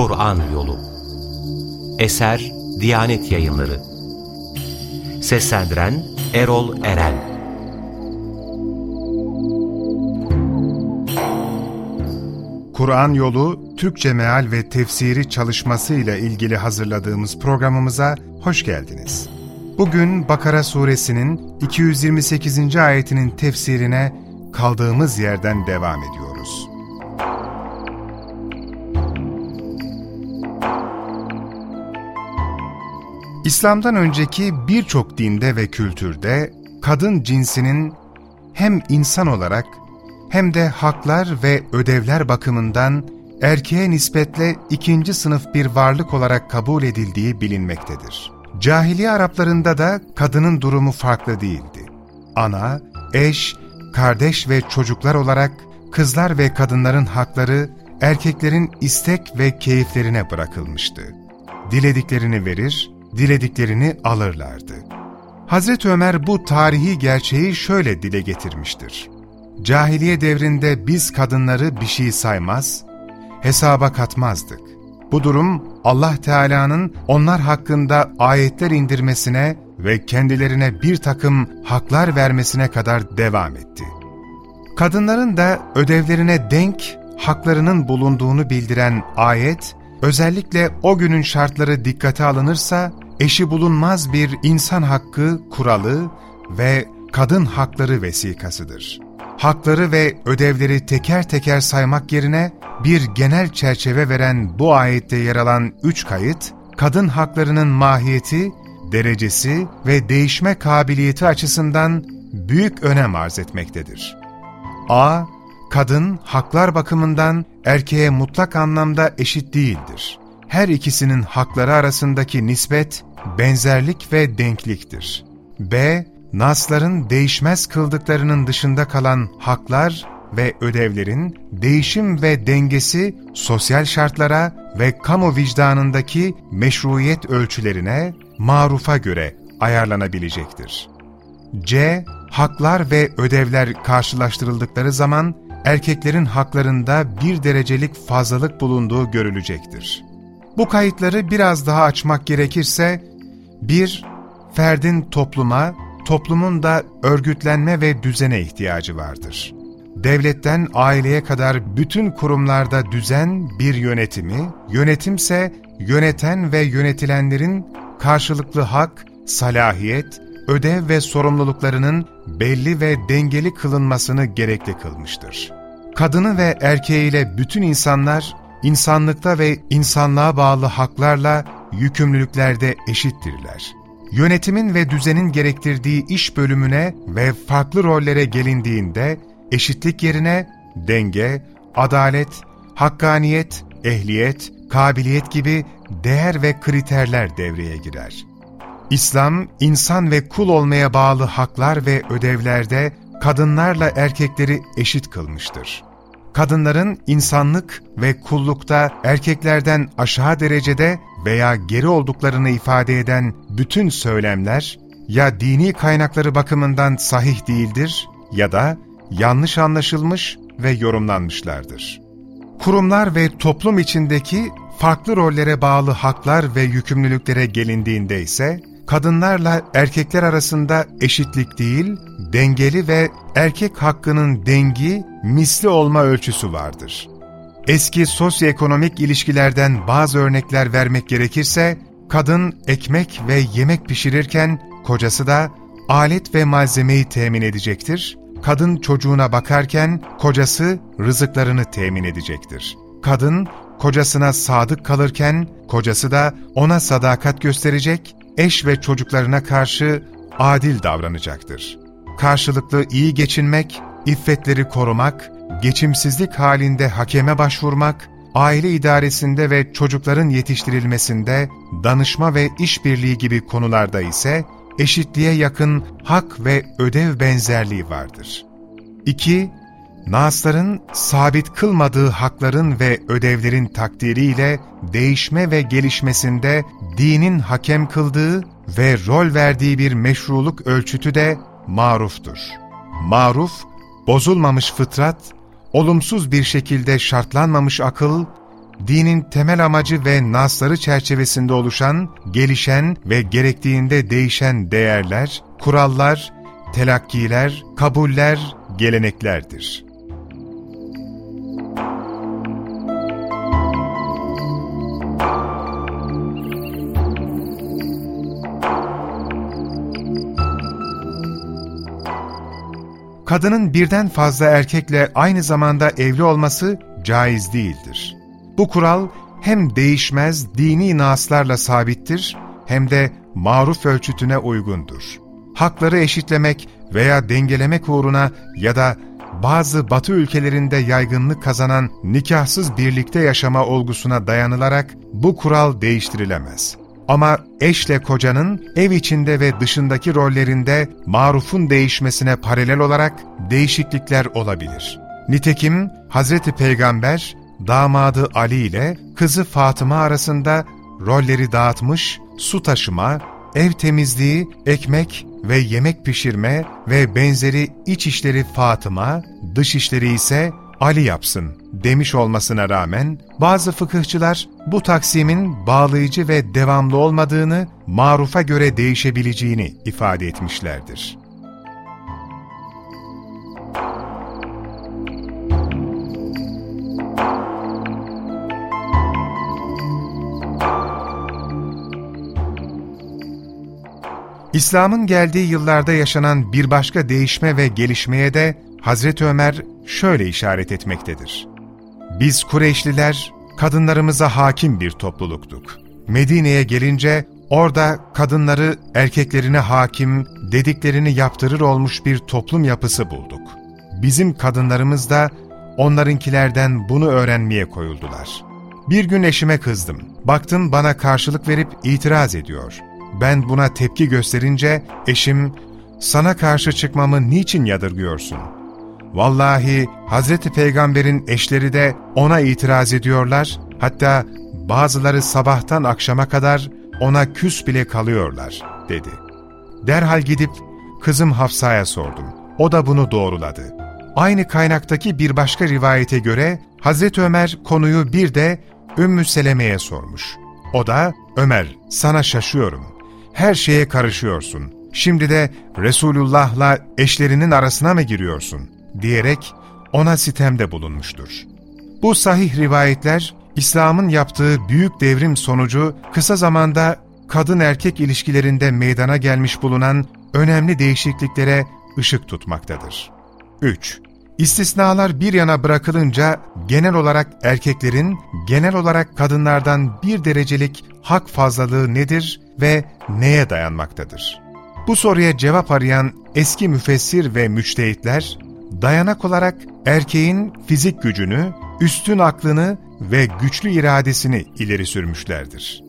Kur'an Yolu Eser Diyanet Yayınları Seslendiren Erol Eren Kur'an Yolu Türkçe Meal ve Tefsiri çalışması ile ilgili hazırladığımız programımıza hoş geldiniz. Bugün Bakara suresinin 228. ayetinin tefsirine kaldığımız yerden devam ediyoruz. İslam'dan önceki birçok dinde ve kültürde kadın cinsinin hem insan olarak hem de haklar ve ödevler bakımından erkeğe nispetle ikinci sınıf bir varlık olarak kabul edildiği bilinmektedir. Cahiliye Araplarında da kadının durumu farklı değildi. Ana, eş, kardeş ve çocuklar olarak kızlar ve kadınların hakları erkeklerin istek ve keyiflerine bırakılmıştı. Dilediklerini verir, dilediklerini alırlardı. Hazreti Ömer bu tarihi gerçeği şöyle dile getirmiştir. Cahiliye devrinde biz kadınları bir şey saymaz, hesaba katmazdık. Bu durum Allah Teala'nın onlar hakkında ayetler indirmesine ve kendilerine bir takım haklar vermesine kadar devam etti. Kadınların da ödevlerine denk haklarının bulunduğunu bildiren ayet, özellikle o günün şartları dikkate alınırsa, eşi bulunmaz bir insan hakkı kuralı ve kadın hakları vesikasıdır. Hakları ve ödevleri teker teker saymak yerine bir genel çerçeve veren bu ayette yer alan üç kayıt, kadın haklarının mahiyeti, derecesi ve değişme kabiliyeti açısından büyük önem arz etmektedir. A. Kadın haklar bakımından erkeğe mutlak anlamda eşit değildir. Her ikisinin hakları arasındaki nispet, benzerlik ve denkliktir. B. Nasların değişmez kıldıklarının dışında kalan haklar ve ödevlerin değişim ve dengesi sosyal şartlara ve kamu vicdanındaki meşruiyet ölçülerine, marufa göre ayarlanabilecektir. C. Haklar ve ödevler karşılaştırıldıkları zaman erkeklerin haklarında bir derecelik fazlalık bulunduğu görülecektir. Bu kayıtları biraz daha açmak gerekirse, 1. Ferdin topluma, toplumun da örgütlenme ve düzene ihtiyacı vardır. Devletten aileye kadar bütün kurumlarda düzen bir yönetimi, yönetimse yöneten ve yönetilenlerin karşılıklı hak, salahiyet, ödev ve sorumluluklarının belli ve dengeli kılınmasını gerekli kılmıştır. Kadını ve erkeğiyle bütün insanlar, insanlıkta ve insanlığa bağlı haklarla yükümlülüklerde eşittirler. Yönetimin ve düzenin gerektirdiği iş bölümüne ve farklı rollere gelindiğinde, eşitlik yerine denge, adalet, hakkaniyet, ehliyet, kabiliyet gibi değer ve kriterler devreye girer. İslam, insan ve kul olmaya bağlı haklar ve ödevlerde kadınlarla erkekleri eşit kılmıştır. Kadınların insanlık ve kullukta erkeklerden aşağı derecede veya geri olduklarını ifade eden bütün söylemler ya dini kaynakları bakımından sahih değildir ya da yanlış anlaşılmış ve yorumlanmışlardır. Kurumlar ve toplum içindeki farklı rollere bağlı haklar ve yükümlülüklere gelindiğinde ise, kadınlarla erkekler arasında eşitlik değil, dengeli ve erkek hakkının dengi, misli olma ölçüsü vardır. Eski sosyoekonomik ilişkilerden bazı örnekler vermek gerekirse, kadın ekmek ve yemek pişirirken kocası da alet ve malzemeyi temin edecektir, kadın çocuğuna bakarken kocası rızıklarını temin edecektir. Kadın kocasına sadık kalırken kocası da ona sadakat gösterecek, eş ve çocuklarına karşı adil davranacaktır. Karşılıklı iyi geçinmek, iffetleri korumak, geçimsizlik halinde hakeme başvurmak, aile idaresinde ve çocukların yetiştirilmesinde danışma ve işbirliği gibi konularda ise eşitliğe yakın hak ve ödev benzerliği vardır. 2. Nasların sabit kılmadığı hakların ve ödevlerin takdiriyle değişme ve gelişmesinde dinin hakem kıldığı ve rol verdiği bir meşruluk ölçütü de maruftur. Maruf, bozulmamış fıtrat, olumsuz bir şekilde şartlanmamış akıl, dinin temel amacı ve nasları çerçevesinde oluşan, gelişen ve gerektiğinde değişen değerler, kurallar, telakkiler, kabuller, geleneklerdir. Kadının birden fazla erkekle aynı zamanda evli olması caiz değildir. Bu kural hem değişmez dini naslarla sabittir hem de maruf ölçütüne uygundur. Hakları eşitlemek veya dengelemek uğruna ya da bazı batı ülkelerinde yaygınlık kazanan nikahsız birlikte yaşama olgusuna dayanılarak bu kural değiştirilemez. Ama eşle kocanın ev içinde ve dışındaki rollerinde marufun değişmesine paralel olarak değişiklikler olabilir. Nitekim Hazreti Peygamber damadı Ali ile kızı Fatıma arasında rolleri dağıtmış, su taşıma, ev temizliği, ekmek ve yemek pişirme ve benzeri iç işleri Fatıma, dış işleri ise Ali yapsın demiş olmasına rağmen bazı fıkıhçılar bu taksimin bağlayıcı ve devamlı olmadığını, marufa göre değişebileceğini ifade etmişlerdir. İslam'ın geldiği yıllarda yaşanan bir başka değişme ve gelişmeye de Hazreti Ömer şöyle işaret etmektedir. Biz Kureyşliler kadınlarımıza hakim bir topluluktuk. Medine'ye gelince orada kadınları erkeklerine hakim, dediklerini yaptırır olmuş bir toplum yapısı bulduk. Bizim kadınlarımız da onlarınkilerden bunu öğrenmeye koyuldular. Bir gün eşime kızdım. Baktım bana karşılık verip itiraz ediyor. Ben buna tepki gösterince eşim, sana karşı çıkmamı niçin yadırgıyorsun? Vallahi Hazreti Peygamber'in eşleri de ona itiraz ediyorlar, hatta bazıları sabahtan akşama kadar ona küs bile kalıyorlar, dedi. Derhal gidip kızım Hafsa'ya sordum. O da bunu doğruladı. Aynı kaynaktaki bir başka rivayete göre Hazreti Ömer konuyu bir de Ümmü Seleme'ye sormuş. O da, Ömer sana şaşıyorum. Her şeye karışıyorsun. Şimdi de Resulullah'la eşlerinin arasına mı giriyorsun? Diyerek ona sitemde bulunmuştur. Bu sahih rivayetler, İslam'ın yaptığı büyük devrim sonucu kısa zamanda kadın-erkek ilişkilerinde meydana gelmiş bulunan önemli değişikliklere ışık tutmaktadır. 3. İstisnalar bir yana bırakılınca genel olarak erkeklerin genel olarak kadınlardan bir derecelik hak fazlalığı nedir ve neye dayanmaktadır? Bu soruya cevap arayan eski müfessir ve müçtehitler dayanak olarak erkeğin fizik gücünü, üstün aklını ve güçlü iradesini ileri sürmüşlerdir.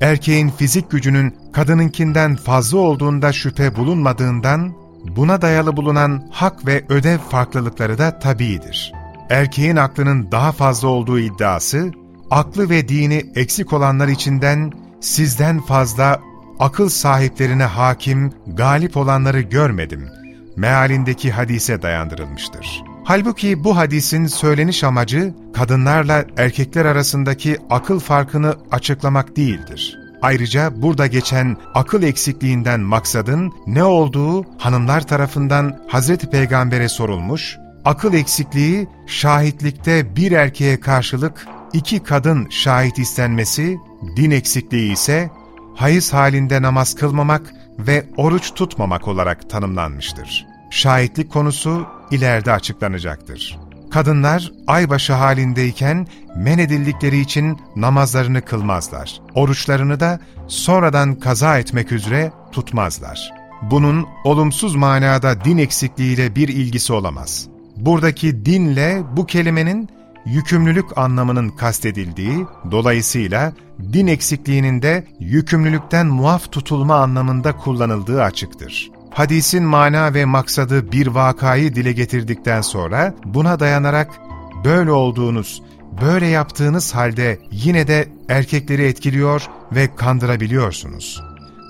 Erkeğin fizik gücünün kadınınkinden fazla olduğunda şüphe bulunmadığından, buna dayalı bulunan hak ve ödev farklılıkları da tabiidir. Erkeğin aklının daha fazla olduğu iddiası, aklı ve dini eksik olanlar içinden sizden fazla akıl sahiplerine hakim, galip olanları görmedim.'' Mealindeki hadise dayandırılmıştır. Halbuki bu hadisin söyleniş amacı kadınlarla erkekler arasındaki akıl farkını açıklamak değildir. Ayrıca burada geçen akıl eksikliğinden maksadın ne olduğu hanımlar tarafından Hazreti Peygamber'e sorulmuş, akıl eksikliği şahitlikte bir erkeğe karşılık iki kadın şahit istenmesi, din eksikliği ise hayız halinde namaz kılmamak ve oruç tutmamak olarak tanımlanmıştır. Şahitlik konusu ileride açıklanacaktır. Kadınlar aybaşı halindeyken men edildikleri için namazlarını kılmazlar. Oruçlarını da sonradan kaza etmek üzere tutmazlar. Bunun olumsuz manada din eksikliğiyle bir ilgisi olamaz. Buradaki dinle bu kelimenin yükümlülük anlamının kastedildiği, dolayısıyla din eksikliğinin de yükümlülükten muaf tutulma anlamında kullanıldığı açıktır. Hadisin mana ve maksadı bir vakayı dile getirdikten sonra buna dayanarak böyle olduğunuz, böyle yaptığınız halde yine de erkekleri etkiliyor ve kandırabiliyorsunuz.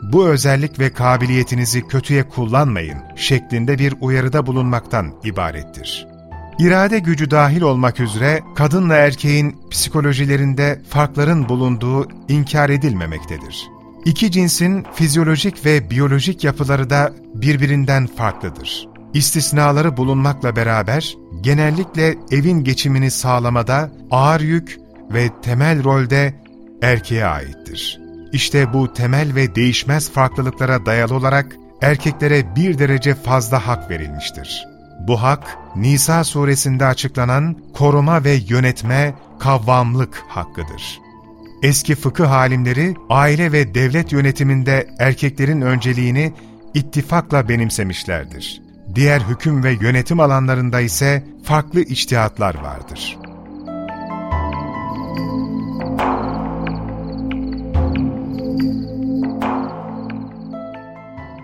Bu özellik ve kabiliyetinizi kötüye kullanmayın şeklinde bir uyarıda bulunmaktan ibarettir. İrade gücü dahil olmak üzere kadınla erkeğin psikolojilerinde farkların bulunduğu inkar edilmemektedir. İki cinsin fizyolojik ve biyolojik yapıları da birbirinden farklıdır. İstisnaları bulunmakla beraber genellikle evin geçimini sağlamada ağır yük ve temel rolde erkeğe aittir. İşte bu temel ve değişmez farklılıklara dayalı olarak erkeklere bir derece fazla hak verilmiştir. Bu hak, Nisa suresinde açıklanan koruma ve yönetme, kavvamlık hakkıdır. Eski fıkıh alimleri aile ve devlet yönetiminde erkeklerin önceliğini ittifakla benimsemişlerdir. Diğer hüküm ve yönetim alanlarında ise farklı içtihatlar vardır.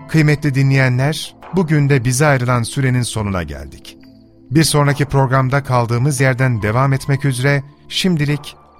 Kıymetli dinleyenler, bugün de bize ayrılan sürenin sonuna geldik. Bir sonraki programda kaldığımız yerden devam etmek üzere şimdilik